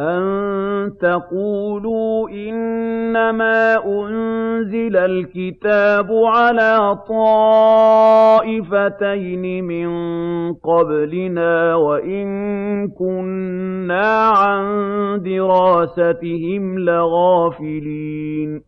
أَن تَقُولُوا إِنَّمَا أُنزِلَ الْكِتَابُ عَلَىٰ طَائِفَتَيْنِ مِن قَبْلِنَا وَإِن كُنَّا عَن دِرَاسَتِهِمْ لَغَافِلِينَ